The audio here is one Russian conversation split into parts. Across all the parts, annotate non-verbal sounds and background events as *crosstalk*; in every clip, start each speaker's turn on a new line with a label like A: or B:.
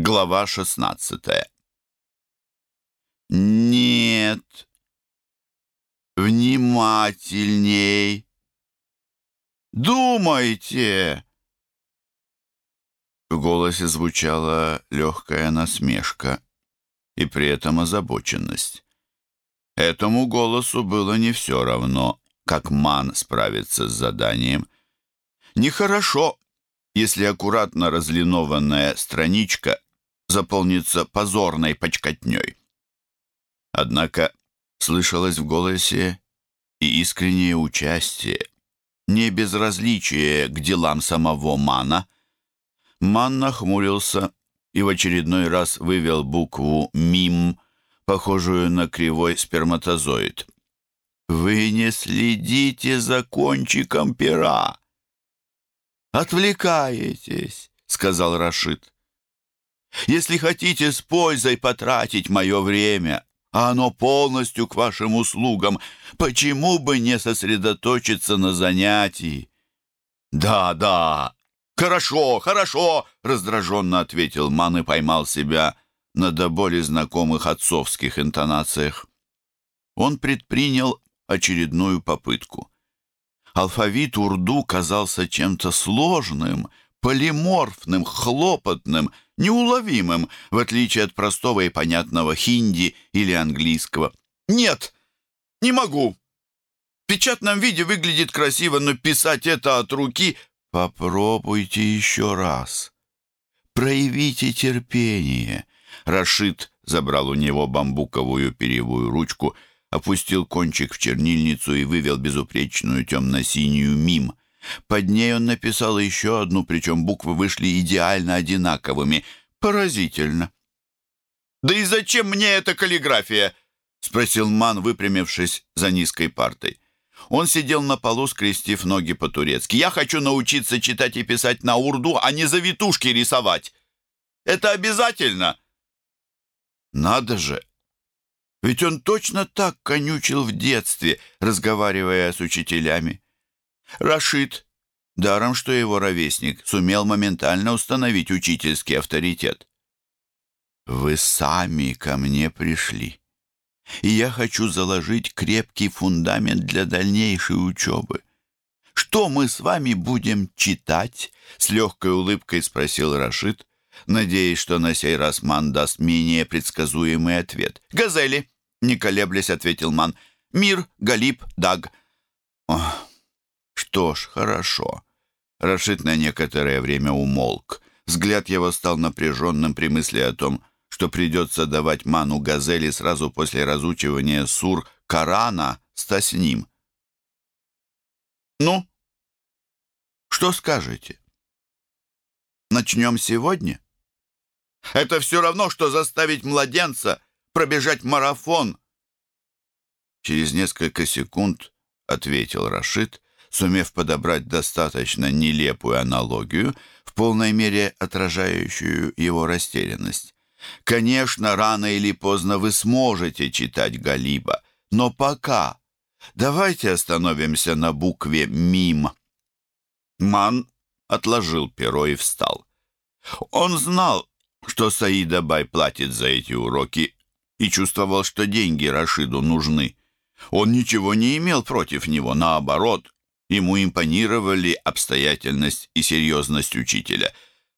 A: Глава 16 Нет. Внимательней. Думайте. В голосе звучала легкая насмешка и при этом озабоченность. Этому голосу было не все равно, как Ман справится с заданием. Нехорошо, если аккуратно разлинованная страничка заполнится позорной почкотней. Однако слышалось в голосе и искреннее участие, не безразличие к делам самого Мана. Ман нахмурился и в очередной раз вывел букву «МИМ», похожую на кривой сперматозоид. «Вы не следите за кончиком пера!» «Отвлекаетесь», — сказал Рашид. «Если хотите с пользой потратить мое время, а оно полностью к вашим услугам, почему бы не сосредоточиться на занятии?» «Да, да, хорошо, хорошо», — раздраженно ответил Ман и поймал себя на до боли знакомых отцовских интонациях. Он предпринял очередную попытку. Алфавит урду казался чем-то сложным, полиморфным, хлопотным, неуловимым, в отличие от простого и понятного хинди или английского. «Нет, не могу. В печатном виде выглядит красиво, но писать это от руки... Попробуйте еще раз. Проявите терпение». Рашид забрал у него бамбуковую перьевую ручку — опустил кончик в чернильницу и вывел безупречную темно-синюю мим. Под ней он написал еще одну, причем буквы вышли идеально одинаковыми. Поразительно. «Да и зачем мне эта каллиграфия?» — спросил Ман, выпрямившись за низкой партой. Он сидел на полу, скрестив ноги по-турецки. «Я хочу научиться читать и писать на урду, а не завитушки рисовать. Это обязательно!» «Надо же! Ведь он точно так конючил в детстве, разговаривая с учителями. Рашид, даром что его ровесник, сумел моментально установить учительский авторитет. «Вы сами ко мне пришли, и я хочу заложить крепкий фундамент для дальнейшей учебы. Что мы с вами будем читать?» — с легкой улыбкой спросил Рашид, надеясь, что на сей раз Ман даст менее предсказуемый ответ. «Газели!» — не колеблясь, ответил Ман. «Мир, Галиб, Даг». Ох, что ж, хорошо. Рашид на некоторое время умолк. Взгляд его стал напряженным при мысли о том, что придется давать Ману Газели сразу после разучивания сур Корана с ним. «Ну, что скажете? Начнем сегодня?» Это все равно, что заставить младенца пробежать марафон. Через несколько секунд ответил Рашид, сумев подобрать достаточно нелепую аналогию, в полной мере отражающую его растерянность. Конечно, рано или поздно вы сможете читать Галиба, но пока давайте остановимся на букве «Мим». Ман отложил перо и встал. Он знал, что Саида Бай платит за эти уроки, и чувствовал, что деньги Рашиду нужны. Он ничего не имел против него, наоборот, ему импонировали обстоятельность и серьезность учителя.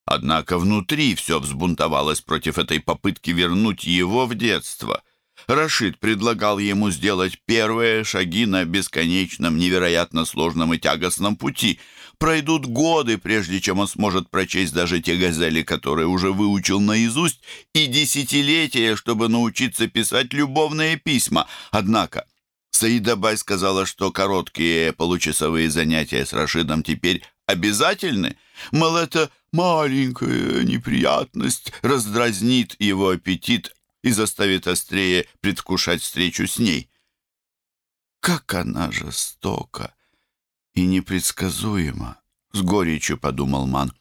A: Однако внутри все взбунтовалось против этой попытки вернуть его в детство. Рашид предлагал ему сделать первые шаги на бесконечном, невероятно сложном и тягостном пути — Пройдут годы, прежде чем он сможет прочесть даже те газели, которые уже выучил наизусть, и десятилетия, чтобы научиться писать любовные письма. Однако Саида Бай сказала, что короткие получасовые занятия с Рашидом теперь обязательны. Мол, это маленькая неприятность раздразнит его аппетит и заставит острее предвкушать встречу с ней. Как она жестока! и непредсказуемо, — с горечью подумал Ман.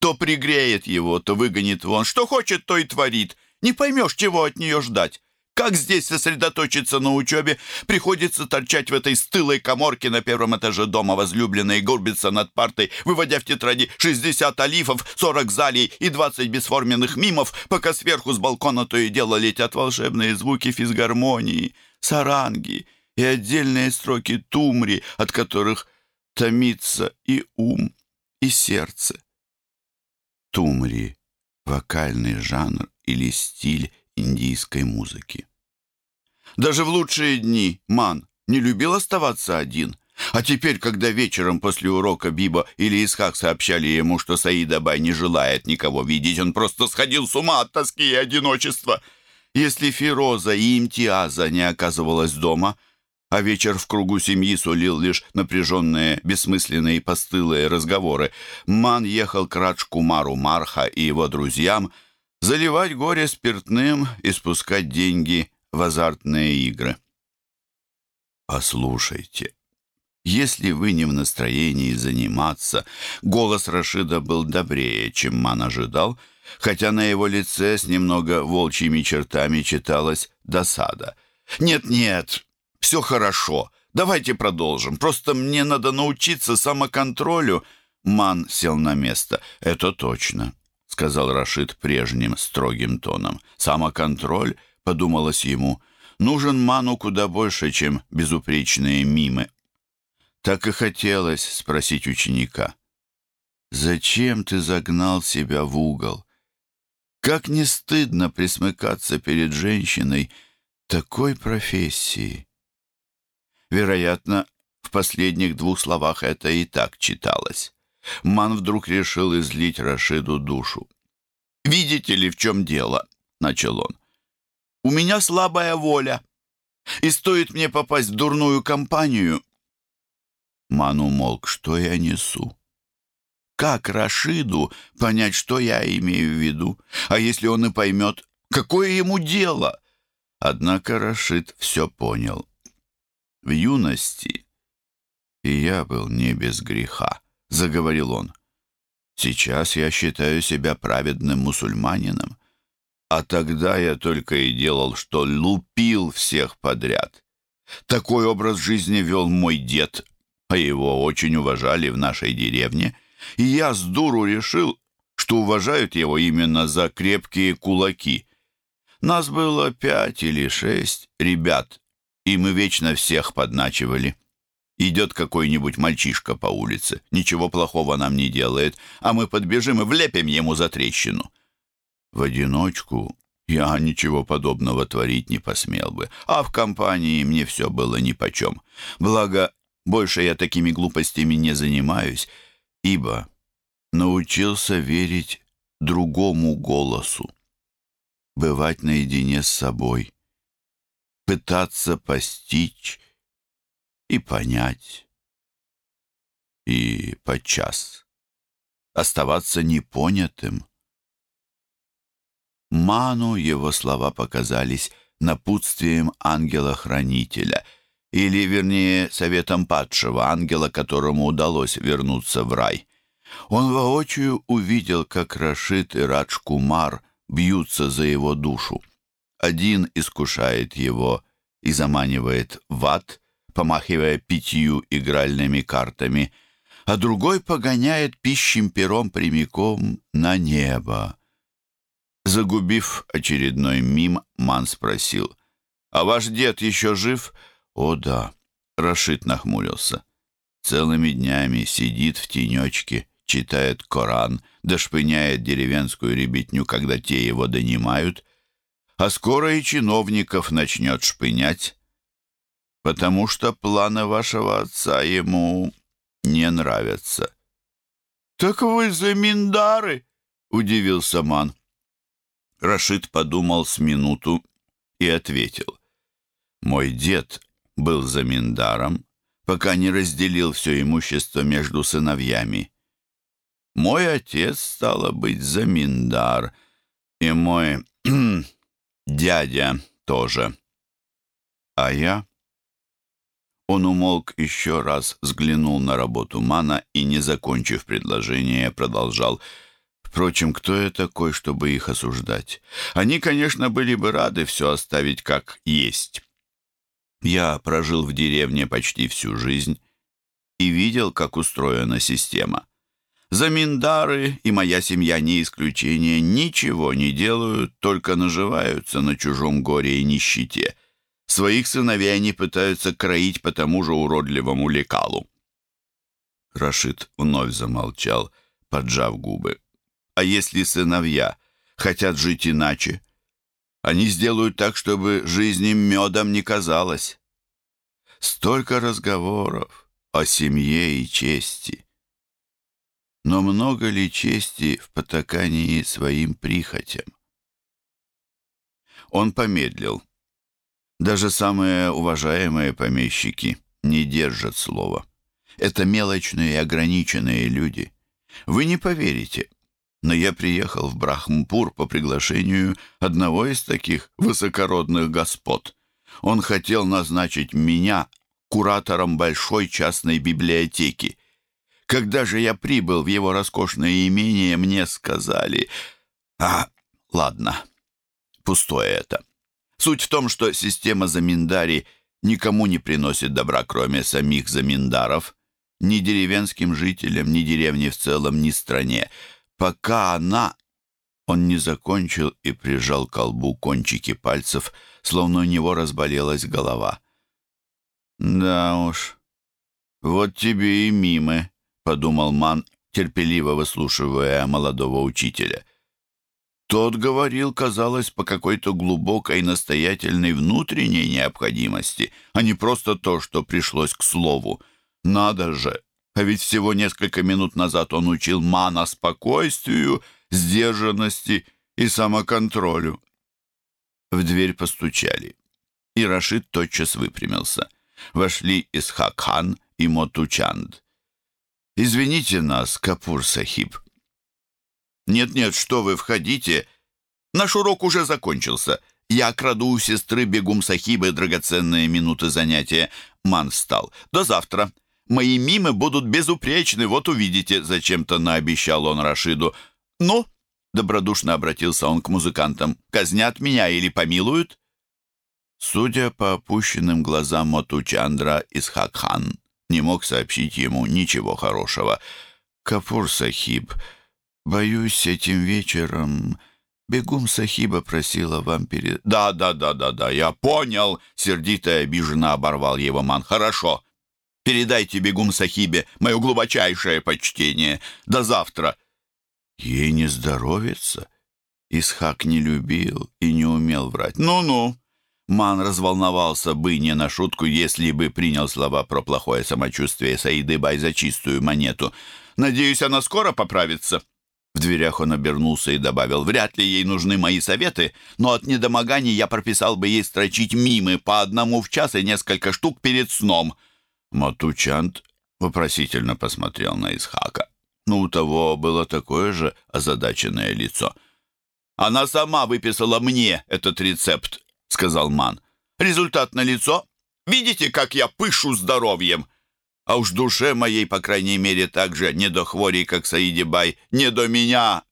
A: То пригреет его, то выгонит вон. Что хочет, то и творит. Не поймешь, чего от нее ждать. Как здесь сосредоточиться на учебе? Приходится торчать в этой стылой коморке на первом этаже дома возлюбленной, горбиться над партой, выводя в тетради 60 алифов, 40 залей и 20 бесформенных мимов, пока сверху с балкона то и дело летят волшебные звуки физгармонии, саранги и отдельные строки тумри, от которых томится и ум, и сердце. Тумри — вокальный жанр или стиль индийской музыки. Даже в лучшие дни Ман не любил оставаться один. А теперь, когда вечером после урока Биба или Исхак сообщали ему, что Саида Бай не желает никого видеть, он просто сходил с ума от тоски и одиночества. Если Фироза и Имтиаза не оказывалась дома, а вечер в кругу семьи сулил лишь напряженные, бессмысленные и постылые разговоры, Ман ехал к Радж-Кумару Марха и его друзьям – заливать горе спиртным и спускать деньги в азартные игры. Послушайте, если вы не в настроении заниматься, голос Рашида был добрее, чем Ман ожидал, хотя на его лице с немного волчьими чертами читалась досада. «Нет-нет, все хорошо, давайте продолжим, просто мне надо научиться самоконтролю». Ман сел на место. «Это точно сказал Рашид прежним строгим тоном. «Самоконтроль», — подумалось ему, — «нужен ману куда больше, чем безупречные мимы». Так и хотелось спросить ученика. «Зачем ты загнал себя в угол? Как не стыдно присмыкаться перед женщиной такой профессии?» Вероятно, в последних двух словах это и так читалось. Ман вдруг решил излить Рашиду душу. «Видите ли, в чем дело?» — начал он. «У меня слабая воля, и стоит мне попасть в дурную компанию...» Ман умолк. «Что я несу?» Как Рашиду понять, что я имею в виду? А если он и поймет, какое ему дело? Однако Рашид все понял. В юности и я был не без греха заговорил он. «Сейчас я считаю себя праведным мусульманином, а тогда я только и делал, что лупил всех подряд. Такой образ жизни вел мой дед, а его очень уважали в нашей деревне, и я с дуру решил, что уважают его именно за крепкие кулаки. Нас было пять или шесть ребят, и мы вечно всех подначивали. Идет какой-нибудь мальчишка по улице, ничего плохого нам не делает, а мы подбежим и влепим ему за трещину. В одиночку я ничего подобного творить не посмел бы, а в компании мне все было нипочем. Благо, больше я такими глупостями не занимаюсь, ибо научился верить другому голосу, бывать наедине с собой, пытаться постичь, и понять, и подчас оставаться непонятым. Ману его слова показались напутствием ангела-хранителя, или, вернее, советом падшего ангела, которому удалось вернуться в рай. Он воочию увидел, как Рашид и Радж-Кумар бьются за его душу. Один искушает его и заманивает в ад, помахивая пятью игральными картами, а другой погоняет пищим пером прямиком на небо. Загубив очередной мим, Ман спросил, «А ваш дед еще жив?» «О, да», — Рашид нахмурился. «Целыми днями сидит в тенечке, читает Коран, дошпыняет деревенскую ребятню, когда те его донимают, а скоро и чиновников начнет шпынять, потому что планы вашего отца ему не нравятся». «Так вы заминдары?» — удивился Ман. Рашид подумал с минуту и ответил. «Мой дед был заминдаром, пока не разделил все имущество между сыновьями. Мой отец, стало быть, заминдар, и мой *clears throat* дядя тоже. А я он умолк еще раз, взглянул на работу Мана и, не закончив предложение, продолжал. «В Впрочем, кто я такой, чтобы их осуждать? Они, конечно, были бы рады все оставить как есть. Я прожил в деревне почти всю жизнь и видел, как устроена система. Заминдары и моя семья не исключение, ничего не делают, только наживаются на чужом горе и нищете. Своих сыновей они пытаются кроить по тому же уродливому лекалу. Рашид вновь замолчал, поджав губы. А если сыновья хотят жить иначе? Они сделают так, чтобы жизнь им медом не казалась. Столько разговоров о семье и чести. Но много ли чести в потакании своим прихотям? Он помедлил. Даже самые уважаемые помещики не держат слова. Это мелочные и ограниченные люди. Вы не поверите, но я приехал в Брахмпур по приглашению одного из таких высокородных господ. Он хотел назначить меня куратором большой частной библиотеки. Когда же я прибыл в его роскошное имение, мне сказали... А, ладно, пустое это. Суть в том, что система заминдари никому не приносит добра, кроме самих заминдаров, ни деревенским жителям, ни деревне в целом, ни стране пока она...» Он не закончил и прижал к колбу кончики пальцев, словно у него разболелась голова. «Да уж, вот тебе и мимы», — подумал Ман, терпеливо выслушивая молодого учителя. Тот говорил, казалось, по какой-то глубокой настоятельной внутренней необходимости, а не просто то, что пришлось к слову. Надо же, а ведь всего несколько минут назад он учил Мана спокойствию, сдержанности и самоконтролю. В дверь постучали, и Рашид тотчас выпрямился. Вошли Исхакхан и Мотучанд. «Извините нас, Капур-сахиб». «Нет-нет, что вы, входите. Наш урок уже закончился. Я краду у сестры Бегум-сахибы драгоценные минуты занятия». Ман встал. «До завтра». Мои мимы будут безупречны, вот увидите», — зачем-то наобещал он Рашиду. «Ну?» — добродушно обратился он к музыкантам. «Казнят меня или помилуют?» Судя по опущенным глазам Мотучандра, Исхакхан не мог сообщить ему ничего хорошего. «Капур Сахиб, боюсь, этим вечером...» Бегум Сахиба просила вам перед... «Да, да, да, да, да, я понял!» Сердито и обиженно оборвал его ман. «Хорошо, Передайте бегум Сахибе мое глубочайшее почтение. До завтра». Ей не здоровится. Исхак не любил и не умел врать. «Ну-ну». Ман разволновался бы не на шутку, если бы принял слова про плохое самочувствие Саиды Бай за чистую монету. «Надеюсь, она скоро поправится». В дверях он обернулся и добавил, «Вряд ли ей нужны мои советы, но от недомоганий я прописал бы ей строчить мимы по одному в час и несколько штук перед сном». Матучант вопросительно посмотрел на Исхака. Ну, у того было такое же озадаченное лицо. «Она сама выписала мне этот рецепт», — сказал Ман. «Результат на лицо. Видите, как я пышу здоровьем? А уж душе моей, по крайней мере, так же не до хворей, как Саиди Бай, не до меня,